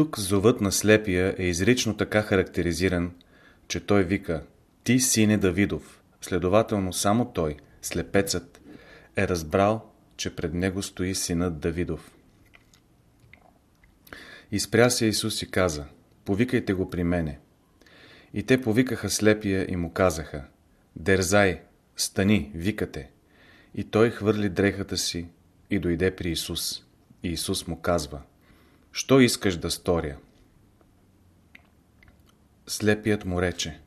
Тук зовът на слепия е изрично така характеризиран, че той вика «Ти, сине Давидов». Следователно само той, слепецът, е разбрал, че пред него стои синът Давидов. Изпря се Исус и каза «Повикайте го при мене». И те повикаха слепия и му казаха «Дерзай, стани, викате». И той хвърли дрехата си и дойде при Исус. И Исус му казва «Що искаш да сторя?» Слепият му рече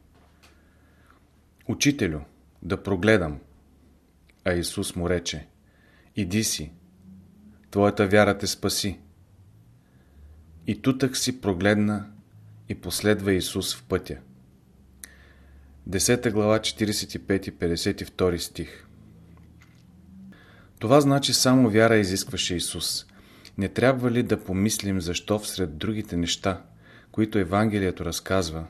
Учителю, да прогледам. А Исус му рече Иди си, твоята вяра те спаси. И тутък си прогледна и последва Исус в пътя. 10 глава 45-52 стих Това значи само вяра изискваше Исус. Не трябва ли да помислим защо всред другите неща, които Евангелието разказва,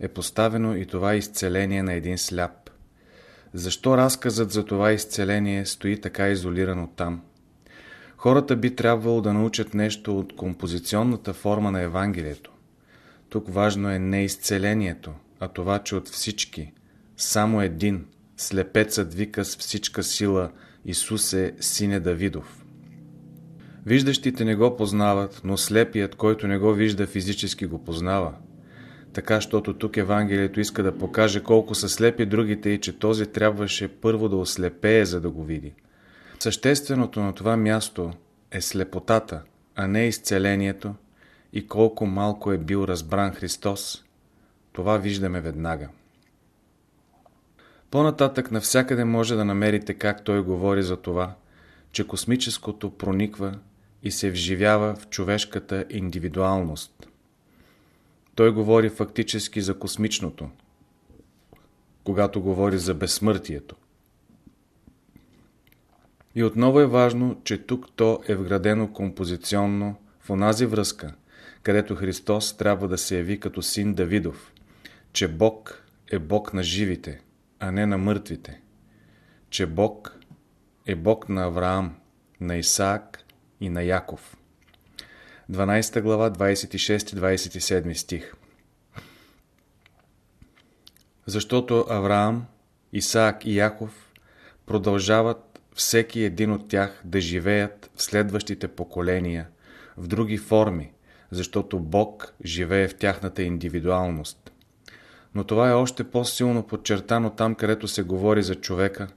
е поставено и това изцеление на един сляп? Защо разказът за това изцеление стои така изолирано там? Хората би трябвало да научат нещо от композиционната форма на Евангелието. Тук важно е не изцелението, а това, че от всички, само един, слепецът вика с всичка сила Исус е сине Давидов. Виждащите не го познават, но слепият, който не го вижда физически го познава. Така, щото тук Евангелието иска да покаже колко са слепи другите и че този трябваше първо да ослепее, за да го види. Същественото на това място е слепотата, а не изцелението и колко малко е бил разбран Христос. Това виждаме веднага. По-нататък навсякъде може да намерите как той говори за това, че космическото прониква и се вживява в човешката индивидуалност. Той говори фактически за космичното, когато говори за безсмъртието. И отново е важно, че тук то е вградено композиционно в онази връзка, където Христос трябва да се яви като син Давидов, че Бог е Бог на живите, а не на мъртвите, че Бог е Бог на Авраам, на Исаак и на Яков. 12 глава 26-27 стих Защото Авраам, Исаак и Яков продължават всеки един от тях да живеят в следващите поколения, в други форми, защото Бог живее в тяхната индивидуалност. Но това е още по-силно подчертано там, където се говори за човека,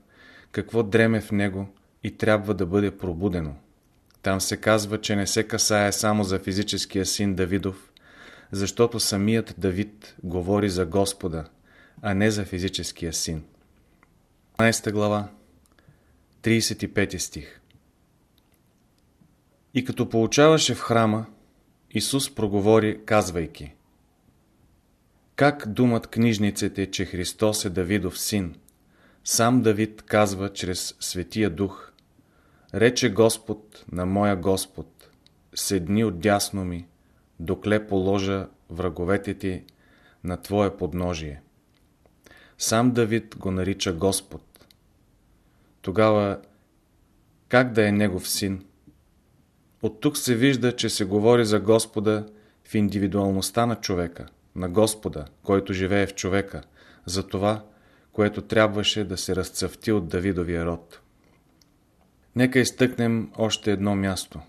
какво дреме в него и трябва да бъде пробудено. Там се казва, че не се касае само за физическия син Давидов, защото самият Давид говори за Господа, а не за физическия син. 12 глава, 35 стих И като получаваше в храма, Исус проговори, казвайки Как думат книжниците, че Христос е Давидов син? Сам Давид казва чрез Светия Дух – Рече Господ на моя Господ, седни отдясно ми, докле положа враговете ти на Твое подножие. Сам Давид го нарича Господ. Тогава как да е Негов син? От тук се вижда, че се говори за Господа в индивидуалността на човека, на Господа, който живее в човека, за това, което трябваше да се разцъфти от Давидовия род. Нека изтъкнем още едно място.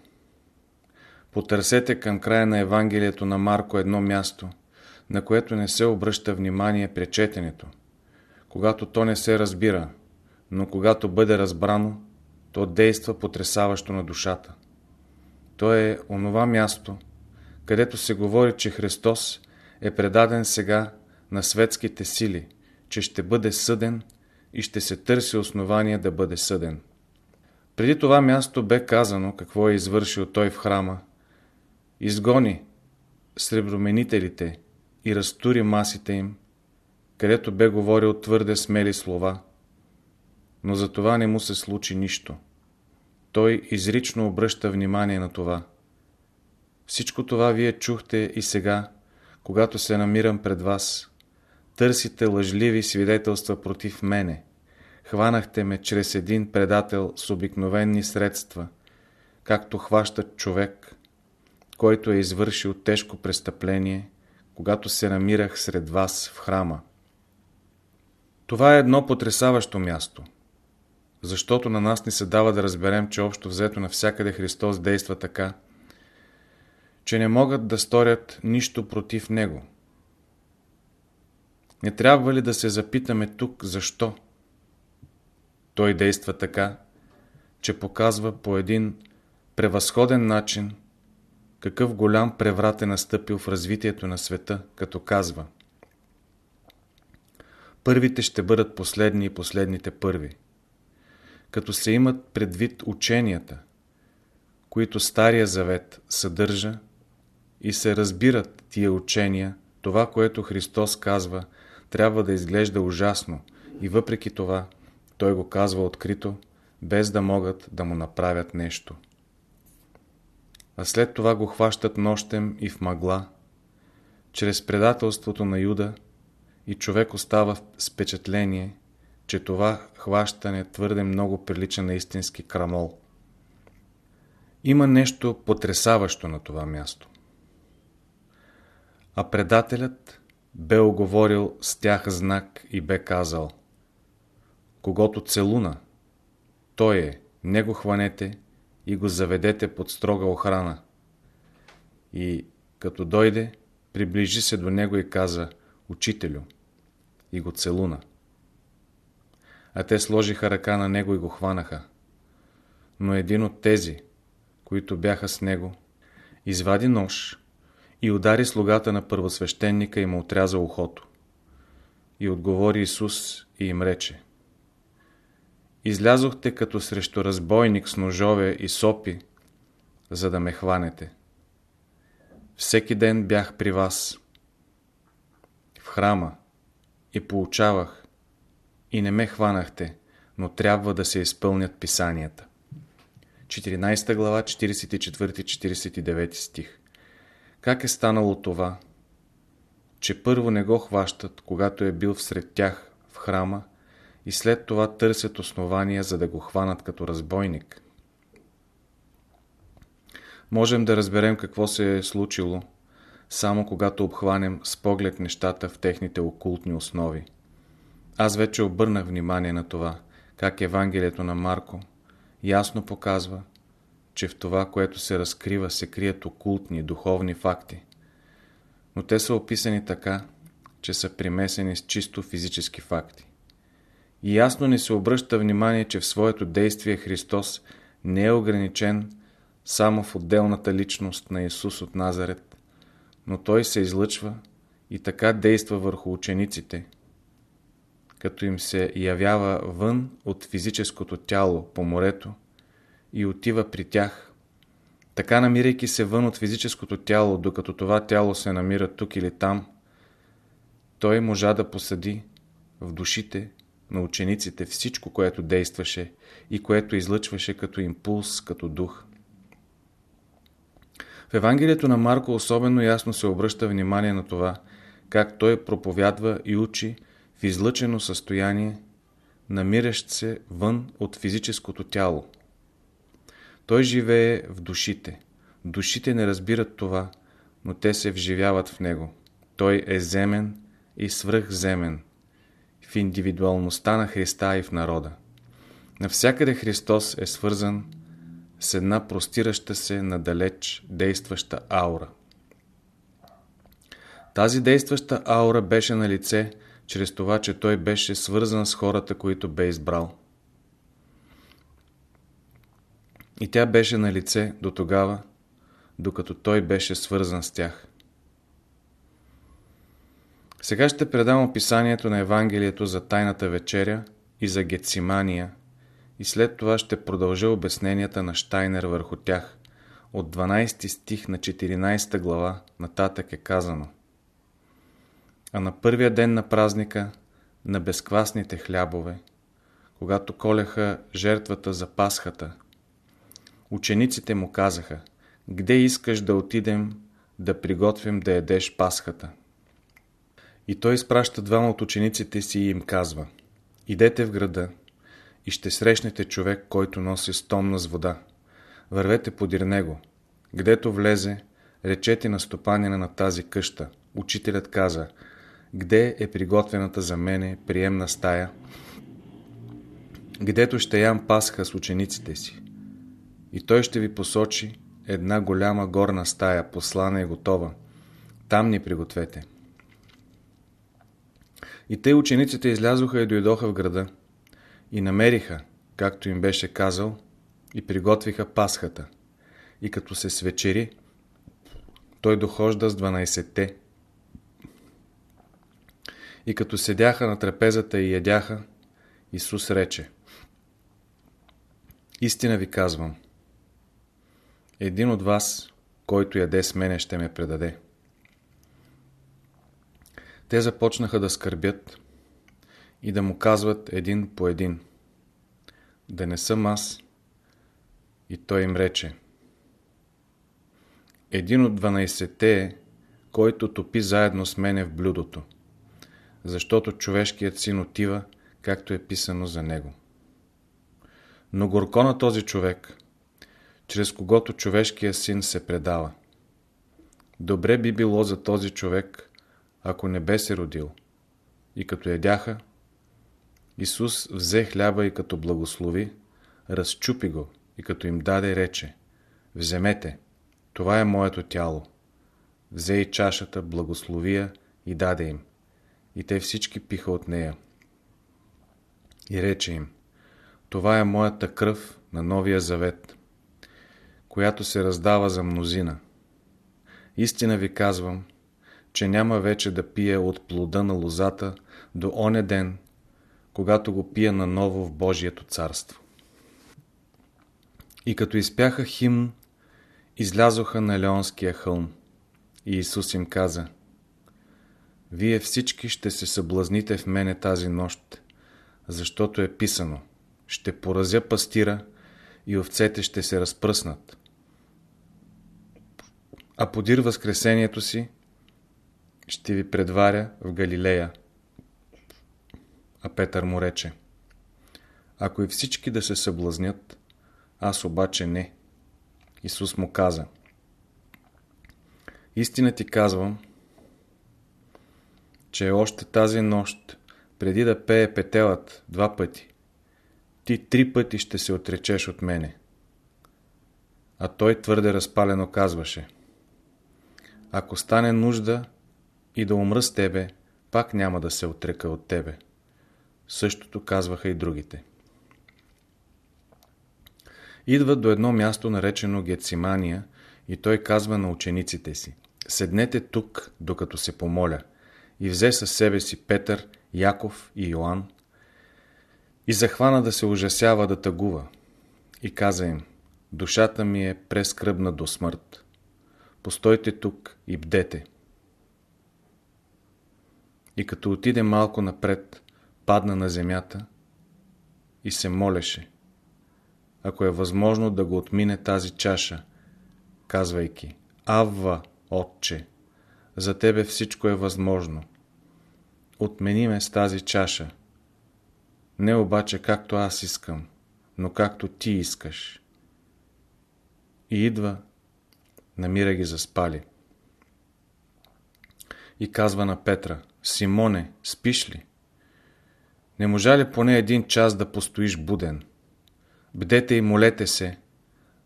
Потърсете към края на Евангелието на Марко едно място, на което не се обръща внимание при четенето, когато то не се разбира, но когато бъде разбрано, то действа потрясаващо на душата. То е онова място, където се говори, че Христос е предаден сега на светските сили, че ще бъде съден и ще се търси основание да бъде съден. Преди това място бе казано какво е извършил той в храма. Изгони среброменителите и разтури масите им, където бе говорил твърде смели слова. Но за това не му се случи нищо. Той изрично обръща внимание на това. Всичко това вие чухте и сега, когато се намирам пред вас. Търсите лъжливи свидетелства против мене. Хванахте ме чрез един предател с обикновени средства, както хващат човек, който е извършил тежко престъпление, когато се намирах сред вас в храма. Това е едно потрясаващо място, защото на нас ни се дава да разберем, че общо взето навсякъде Христос действа така, че не могат да сторят нищо против Него. Не трябва ли да се запитаме тук защо? Той действа така, че показва по един превъзходен начин какъв голям преврат е настъпил в развитието на света, като казва Първите ще бъдат последни и последните първи. Като се имат предвид ученията, които Стария Завет съдържа и се разбират тия учения, това, което Христос казва, трябва да изглежда ужасно и въпреки това Той го казва открито, без да могат да му направят нещо а след това го хващат нощем и в мъгла, чрез предателството на Юда и човек остава с впечатление, че това хващане твърде много прилича на истински крамол. Има нещо потрясаващо на това място. А предателят бе оговорил с тях знак и бе казал Когато целуна, той е, него хванете и го заведете под строга охрана. И като дойде, приближи се до него и каза «Учителю» и го целуна. А те сложиха ръка на него и го хванаха. Но един от тези, които бяха с него, извади нож и удари слугата на първосвещеника и му отряза ухото. И отговори Исус и им рече Излязохте като срещу разбойник с ножове и сопи, за да ме хванете. Всеки ден бях при вас, в храма, и получавах, и не ме хванахте, но трябва да се изпълнят писанията. 14 глава, 44-49 стих Как е станало това, че първо не го хващат, когато е бил всред тях в храма, и след това търсят основания, за да го хванат като разбойник. Можем да разберем какво се е случило, само когато обхванем с поглед нещата в техните окултни основи. Аз вече обърнах внимание на това, как Евангелието на Марко ясно показва, че в това, което се разкрива, се крият окултни, духовни факти. Но те са описани така, че са примесени с чисто физически факти. И ясно ни се обръща внимание, че в своето действие Христос не е ограничен само в отделната личност на Исус от Назарет, но Той се излъчва и така действа върху учениците, като им се явява вън от физическото тяло по морето и отива при тях. Така намирайки се вън от физическото тяло, докато това тяло се намира тук или там, Той можа да посади в душите на учениците всичко, което действаше и което излъчваше като импулс, като дух. В Евангелието на Марко особено ясно се обръща внимание на това, как той проповядва и учи в излъчено състояние, намиращ се вън от физическото тяло. Той живее в душите. Душите не разбират това, но те се вживяват в него. Той е земен и свръхземен в индивидуалността на Христа и в народа. Навсякъде Христос е свързан с една простираща се надалеч действаща аура. Тази действаща аура беше на лице чрез това, че той беше свързан с хората, които бе избрал. И тя беше на лице до тогава, докато той беше свързан с тях. Сега ще предам описанието на Евангелието за Тайната вечеря и за Гецимания и след това ще продължа обясненията на Штайнер върху тях. От 12 стих на 14 глава нататък е казано А на първия ден на празника на безквасните хлябове, когато колеха жертвата за Пасхата, учениците му казаха Где искаш да отидем да приготвим да едеш Пасхата? И той изпраща двама от учениците си и им казва Идете в града и ще срещнете човек, който носи стомна с вода. Вървете подир него. Гдето влезе, речете на стопанина на тази къща. Учителят каза, где е приготвената за мене приемна стая, гдето ще ям пасха с учениците си. И той ще ви посочи една голяма горна стая, послана и готова. Там ни пригответе. И те учениците излязоха и дойдоха в града и намериха, както им беше казал, и приготвиха пасхата. И като се свечери, той дохожда с 12-те. И като седяха на трапезата и ядяха, Исус рече Истина ви казвам, един от вас, който яде с мене, ще ме предаде. Те започнаха да скърбят и да му казват един по един. Да не съм аз. И той им рече. Един от 12-те е, който топи заедно с мене в блюдото, защото човешкият син отива, както е писано за него. Но горко на този човек, чрез когото човешкият син се предава. Добре би било за този човек, ако не бе се родил. И като ядяха, Исус взе хляба и като благослови, разчупи го и като им даде рече, вземете, това е моето тяло. Взе и чашата, благословия и даде им. И те всички пиха от нея. И рече им, това е моята кръв на новия завет, която се раздава за мнозина. Истина ви казвам, че няма вече да пия от плода на лозата до оне ден, когато го пия наново в Божието царство. И като изпяха химн, излязоха на Леонския хълм. И Исус им каза, Вие всички ще се съблазните в мене тази нощ, защото е писано, ще поразя пастира и овцете ще се разпръснат. А подир възкресението си ще ви предваря в Галилея. А Петър му рече, ако и всички да се съблазнят, аз обаче не. Исус му каза, истина ти казвам, че още тази нощ, преди да пее петелът два пъти, ти три пъти ще се отречеш от мене. А той твърде разпалено казваше, ако стане нужда и да умра с тебе, пак няма да се отрека от тебе. Същото казваха и другите. Идват до едно място, наречено Гецимания, и той казва на учениците си, седнете тук, докато се помоля. И взе със себе си Петър, Яков и Йоанн и захвана да се ужасява да тъгува. И каза им, душата ми е прескръбна до смърт. Постойте тук и бдете. И като отиде малко напред, падна на земята и се молеше. Ако е възможно да го отмине тази чаша, казвайки Авва, Отче, за Тебе всичко е възможно. Отмени ме с тази чаша. Не обаче както аз искам, но както Ти искаш. И идва, намира ги заспали. И казва на Петра, Симоне, спиш ли? Не можа ли поне един час да постоиш буден? Бдете и молете се,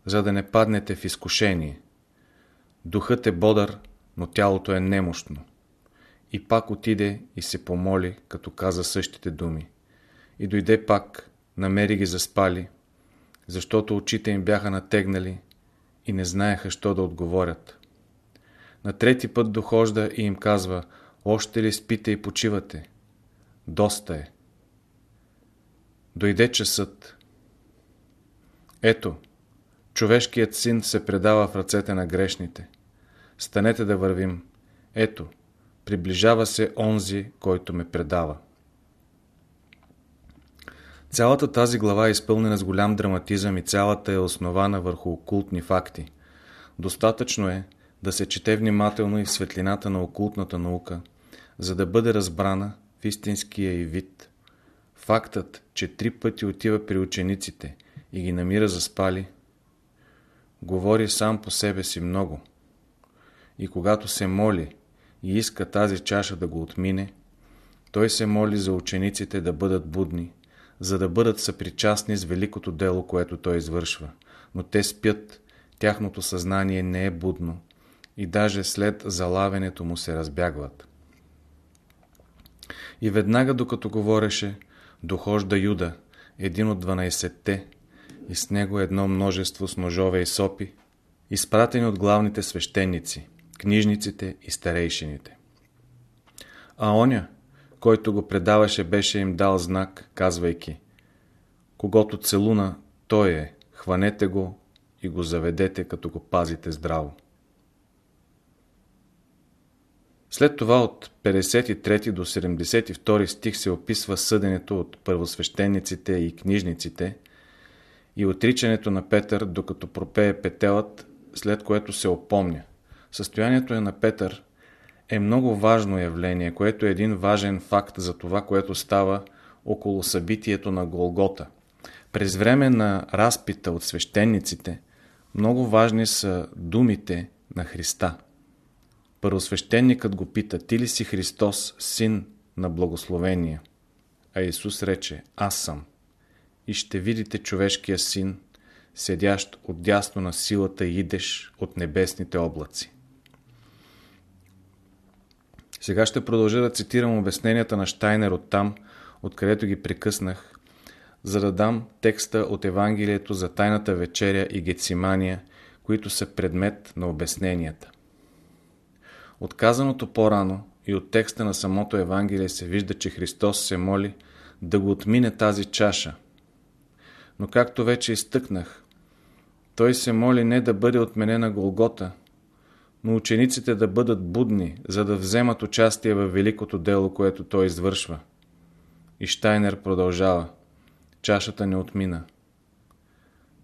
за да не паднете в изкушение. Духът е бодър, но тялото е немощно. И пак отиде и се помоли, като каза същите думи. И дойде пак, намери ги заспали, защото очите им бяха натегнали и не знаеха, що да отговорят. На трети път дохожда и им казва, още ли спите и почивате? Доста е. Дойде часът. Ето, човешкият син се предава в ръцете на грешните. Станете да вървим. Ето, приближава се онзи, който ме предава. Цялата тази глава е изпълнена с голям драматизъм и цялата е основана върху окултни факти. Достатъчно е да се чете внимателно и в светлината на окултната наука, за да бъде разбрана в истинския и вид. Фактът, че три пъти отива при учениците и ги намира заспали, говори сам по себе си много. И когато се моли и иска тази чаша да го отмине, той се моли за учениците да бъдат будни, за да бъдат съпричастни с великото дело, което той извършва. Но те спят, тяхното съзнание не е будно и даже след залавянето му се разбягват. И веднага докато говореше, дохожда Юда, един от 12-те, и с него едно множество с ножове и сопи, изпратени от главните свещеници, книжниците и старейшините. А оня, който го предаваше, беше им дал знак, казвайки Когато целуна, той е, хванете го и го заведете, като го пазите здраво. След това от 53 до 72 стих се описва съденето от първосвещениците и книжниците и отричането на Петър, докато пропее петелът, след което се опомня. Състоянието е на Петър е много важно явление, което е един важен факт за това, което става около събитието на Голгота. През време на разпита от свещениците, много важни са думите на Христа. Първосвещеникът го пита, ти ли си Христос, син на благословение? А Исус рече, аз съм. И ще видите човешкия син, седящ от дясно на силата и идеш от небесните облаци. Сега ще продължа да цитирам обясненията на Штайнер от там, откъдето ги прекъснах, за да дам текста от Евангелието за Тайната вечеря и Гецимания, които са предмет на обясненията. От казаното по-рано и от текста на самото Евангелие се вижда, че Христос се моли да го отмине тази чаша. Но както вече изтъкнах, той се моли не да бъде отменена Голгота, но учениците да бъдат будни, за да вземат участие в великото дело, което той извършва. И Штайнер продължава. Чашата не отмина.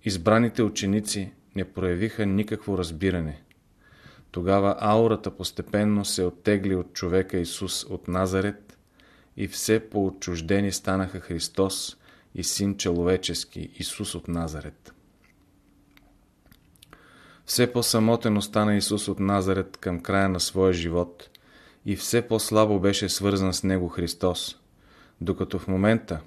Избраните ученици не проявиха никакво разбиране. Тогава аурата постепенно се оттегли от човека Исус от Назарет и все по-отчуждени станаха Христос и Син Человечески Исус от Назарет. Все по-самотен остана Исус от Назарет към края на своя живот и все по-слабо беше свързан с Него Христос, докато в момента,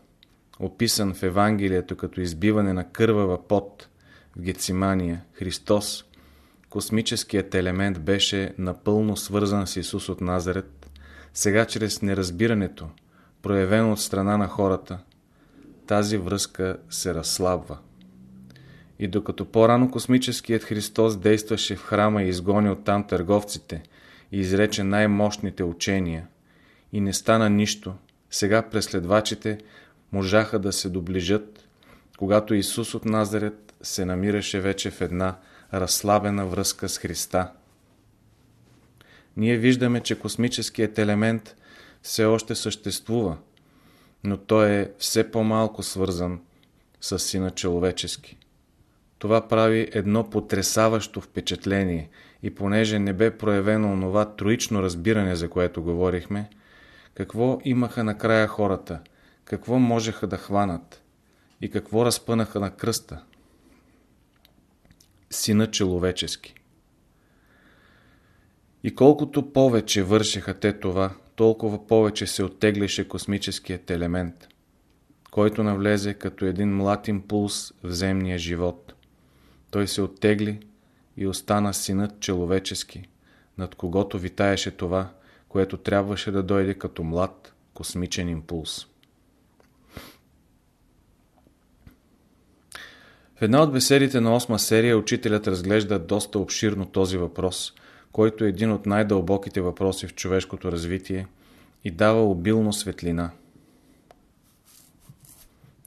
описан в Евангелието като избиване на кървава пот в Гецимания, Христос, космическият елемент беше напълно свързан с Исус от Назарет, сега чрез неразбирането, проявено от страна на хората, тази връзка се разслабва. И докато по-рано космическият Христос действаше в храма и изгони оттам търговците и изрече най-мощните учения и не стана нищо, сега преследвачите можаха да се доближат, когато Исус от Назарет се намираше вече в една разслабена връзка с Христа. Ние виждаме, че космическият елемент все още съществува, но той е все по-малко свързан с Сина Человечески. Това прави едно потрясаващо впечатление и понеже не бе проявено онова троично разбиране, за което говорихме, какво имаха накрая хората, какво можеха да хванат и какво разпънаха на кръста? Сина человечески. И колкото повече вършеха те това, толкова повече се оттегляше космическият елемент, който навлезе като един млад импулс в земния живот. Той се оттегли и остана синът человечески, над когото витаеше това, което трябваше да дойде като млад космичен импулс. В една от беседите на осма серия учителят разглежда доста обширно този въпрос, който е един от най-дълбоките въпроси в човешкото развитие и дава обилно светлина.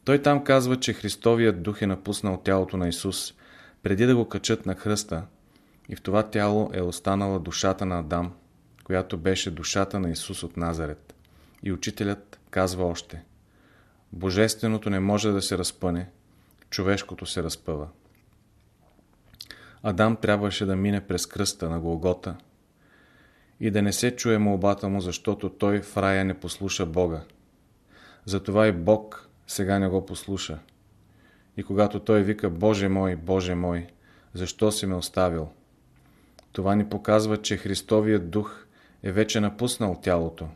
Той там казва, че Христовият дух е напуснал тялото на Исус преди да го качат на кръста и в това тяло е останала душата на Адам, която беше душата на Исус от Назарет. И учителят казва още Божественото не може да се разпъне, човешкото се разпъва. Адам трябваше да мине през кръста на Голгота и да не се чуе молбата му, защото той в рая не послуша Бога. Затова и Бог сега не го послуша. И когато той вика Боже мой, Боже мой, защо си ме оставил? Това ни показва, че Христовият дух е вече напуснал тялото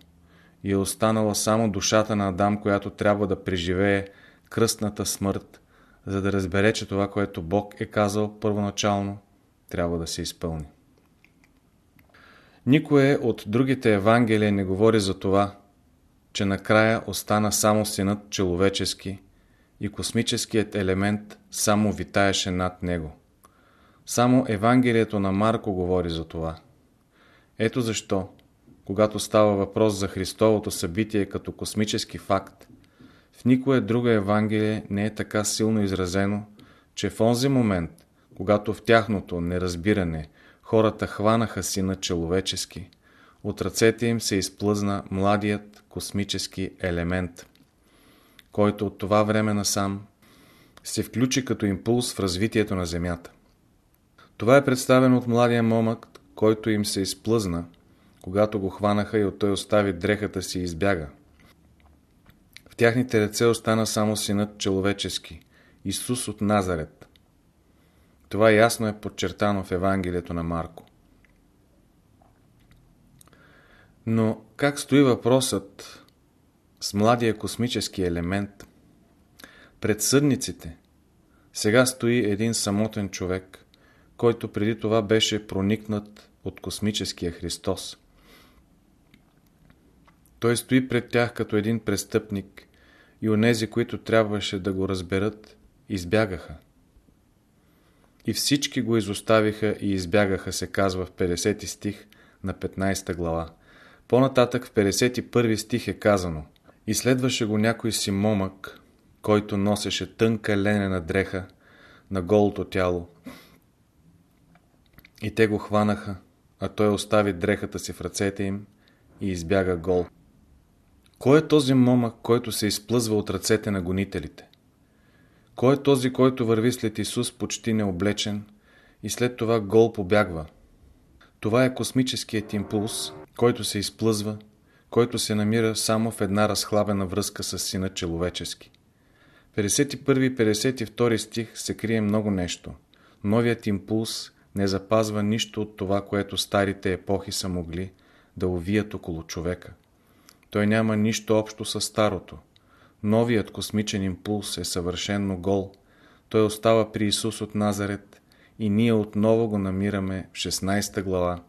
и е останала само душата на Адам, която трябва да преживее кръстната смърт, за да разбере, че това, което Бог е казал първоначално, трябва да се изпълни. Никое от другите Евангелия не говори за това, че накрая остана само синът човечески и космическият елемент само витаеше над него. Само Евангелието на Марко говори за това. Ето защо, когато става въпрос за Христовото събитие като космически факт, в никое друго Евангелие не е така силно изразено, че в онзи момент, когато в тяхното неразбиране хората хванаха сина човечески, от ръцете им се изплъзна младият космически елемент, който от това време насам се включи като импулс в развитието на Земята. Това е представено от младия момък, който им се изплъзна, когато го хванаха и от той остави дрехата си и избяга. Тяхните ръце остана само синът човечески, Исус от Назарет. Това ясно е подчертано в Евангелието на Марко. Но как стои въпросът с младия космически елемент? Пред съдниците сега стои един самотен човек, който преди това беше проникнат от космическия Христос. Той стои пред тях като един престъпник и онези, които трябваше да го разберат, избягаха. И всички го изоставиха и избягаха, се казва в 50 стих на 15 глава. По-нататък в 51 стих е казано И следваше го някой си момък, който носеше тънка ленена дреха на голото тяло. И те го хванаха, а той остави дрехата си в ръцете им и избяга гол. Кой е този момък, който се изплъзва от ръцете на гонителите? Кой е този, който върви след Исус почти необлечен и след това гол побягва? Това е космическият импулс, който се изплъзва, който се намира само в една разхлабена връзка с Сина Человечески. 51 и 52 стих се крие много нещо. Новият импулс не запазва нищо от това, което старите епохи са могли да увият около човека. Той няма нищо общо с старото. Новият космичен импулс е съвършенно гол. Той остава при Исус от Назарет и ние отново го намираме в 16 глава,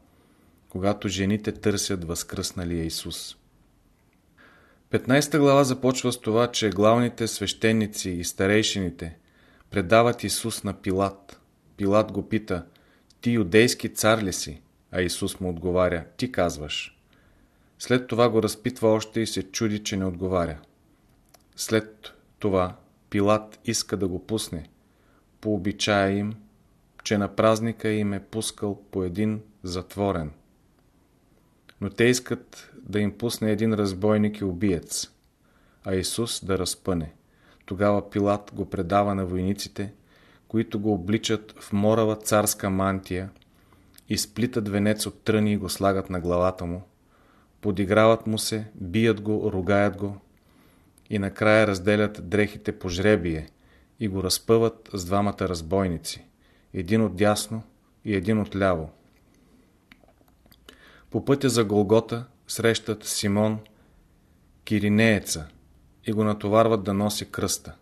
когато жените търсят възкръсналия Исус. 15 глава започва с това, че главните свещеници и старейшините предават Исус на Пилат. Пилат го пита, ти юдейски цар ли си? А Исус му отговаря, ти казваш. След това го разпитва още и се чуди, че не отговаря. След това Пилат иска да го пусне. По обичая им, че на празника им е пускал по един затворен. Но те искат да им пусне един разбойник и убиец, а Исус да разпъне. Тогава Пилат го предава на войниците, които го обличат в морава царска мантия, изплитат венец от тръни и го слагат на главата му, подиграват му се, бият го, ругаят го и накрая разделят дрехите по жребие и го разпъват с двамата разбойници, един от дясно и един от ляво. По пътя за Голгота срещат Симон, Киринееца, и го натоварват да носи кръста.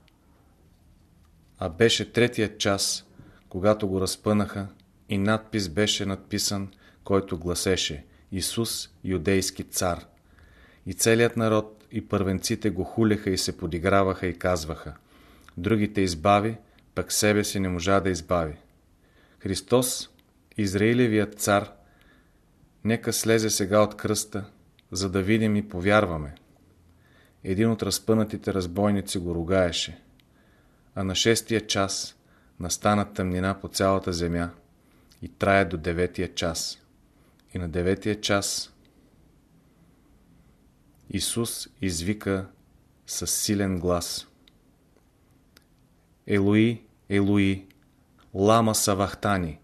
А беше третия час, когато го разпънаха и надпис беше надписан, който гласеше Исус, юдейски цар. И целият народ и първенците го хулеха и се подиграваха и казваха Другите избави, пък себе си не можа да избави. Христос, Израилевият цар, нека слезе сега от кръста, за да видим и повярваме. Един от разпънатите разбойници го ругаеше, а на шестия час настана тъмнина по цялата земя и трае до деветия час. И на деветия час Исус извика с силен глас Елуи, Елуи, лама савахтани,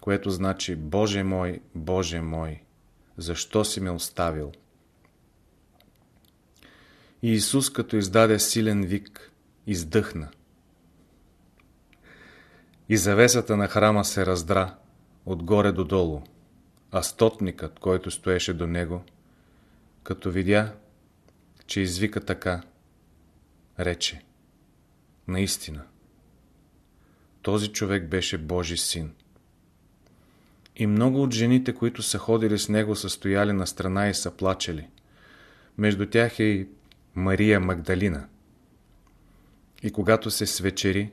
което значи Боже мой, Боже мой, защо си ме оставил? И Исус, като издаде силен вик, издъхна. И завесата на храма се раздра, отгоре до долу, а стотникът, който стоеше до него, като видя, че извика така, рече, наистина, този човек беше Божи син. И много от жените, които са ходили с него, са стояли на страна и са плачели. Между тях е и Мария Магдалина. И когато се свечери,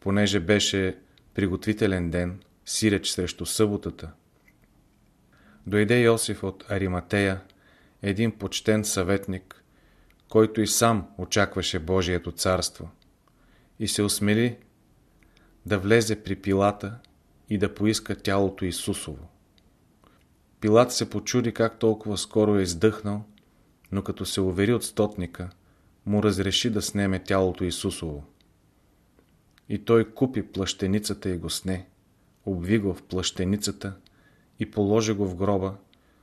понеже беше приготвителен ден, сиреч срещу съботата, дойде Йосиф от Ариматея, един почтен съветник, който и сам очакваше Божието царство, и се осмели да влезе при Пилата и да поиска тялото Исусово. Пилат се почуди как толкова скоро е издъхнал, но като се увери от стотника, му разреши да снеме тялото Исусово. И той купи плащеницата и го сне, обви го в плащеницата и положи го в гроба,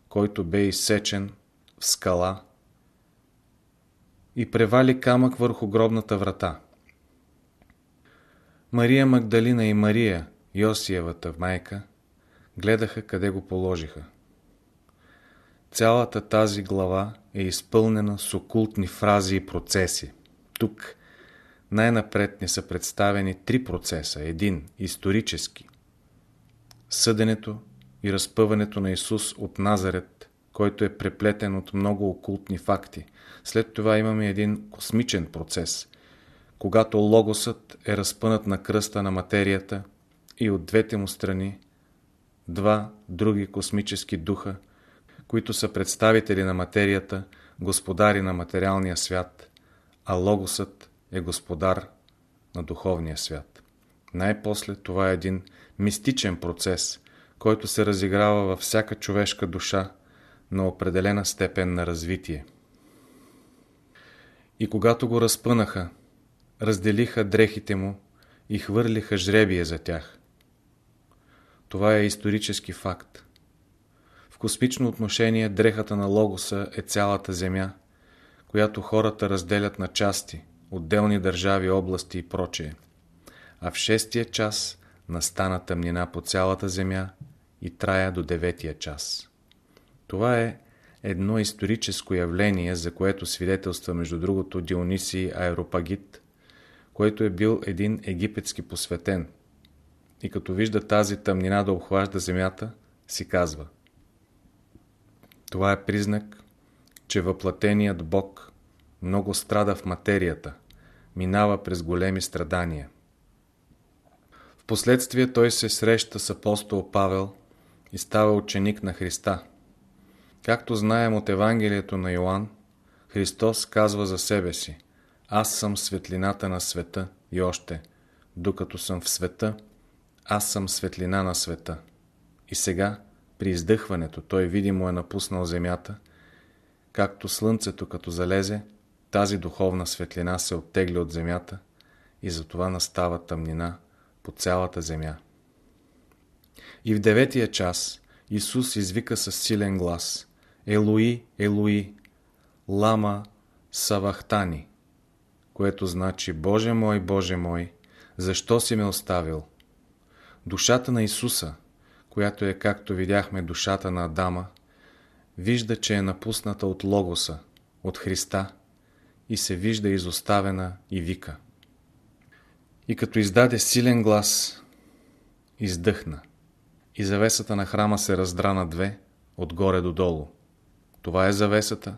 който бе изсечен в скала и превали камък върху гробната врата. Мария Магдалина и Мария, Йосиевата майка, гледаха къде го положиха. Цялата тази глава е изпълнена с окултни фрази и процеси. Тук най-напред ни са представени три процеса. Един – исторически. Съденето и разпъването на Исус от Назарет, който е преплетен от много окултни факти. След това имаме един космичен процес, когато логосът е разпънат на кръста на материята и от двете му страни два други космически духа, които са представители на материята, господари на материалния свят, а логосът е господар на духовния свят. Най-после това е един мистичен процес, който се разиграва във всяка човешка душа на определена степен на развитие. И когато го разпънаха, разделиха дрехите му и хвърлиха жребие за тях. Това е исторически факт. В космично отношение дрехата на Логоса е цялата Земя, която хората разделят на части, отделни държави, области и прочее. А в шестия час настана тъмнина по цялата Земя и трая до деветия час. Това е едно историческо явление, за което свидетелства между другото Дионисий Аеропагит, който е бил един египетски посветен. И като вижда тази тъмнина да обхважда земята, си казва Това е признак, че въплатеният Бог много страда в материята, минава през големи страдания. Впоследствие той се среща с апостол Павел и става ученик на Христа. Както знаем от Евангелието на Йоанн, Христос казва за себе си Аз съм светлината на света и още, докато съм в света, аз съм светлина на света. И сега, при издъхването, той видимо е напуснал земята, както слънцето като залезе, тази духовна светлина се оттегли от земята и затова настава тъмнина по цялата земя. И в деветия час Исус извика със силен глас Елуи, Елуи, лама Савахтани, което значи Боже мой, Боже мой, защо си ме оставил? Душата на Исуса, която е, както видяхме, душата на Адама, вижда, че е напусната от Логоса, от Христа и се вижда изоставена и вика. И като издаде силен глас, издъхна и завесата на храма се раздра на две, отгоре до долу. Това е завесата,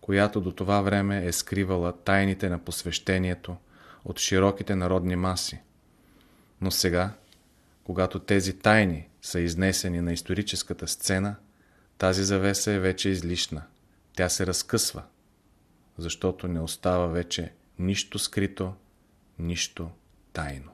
която до това време е скривала тайните на посвещението от широките народни маси. Но сега, когато тези тайни са изнесени на историческата сцена, тази завеса е вече излишна. Тя се разкъсва, защото не остава вече нищо скрито, нищо тайно.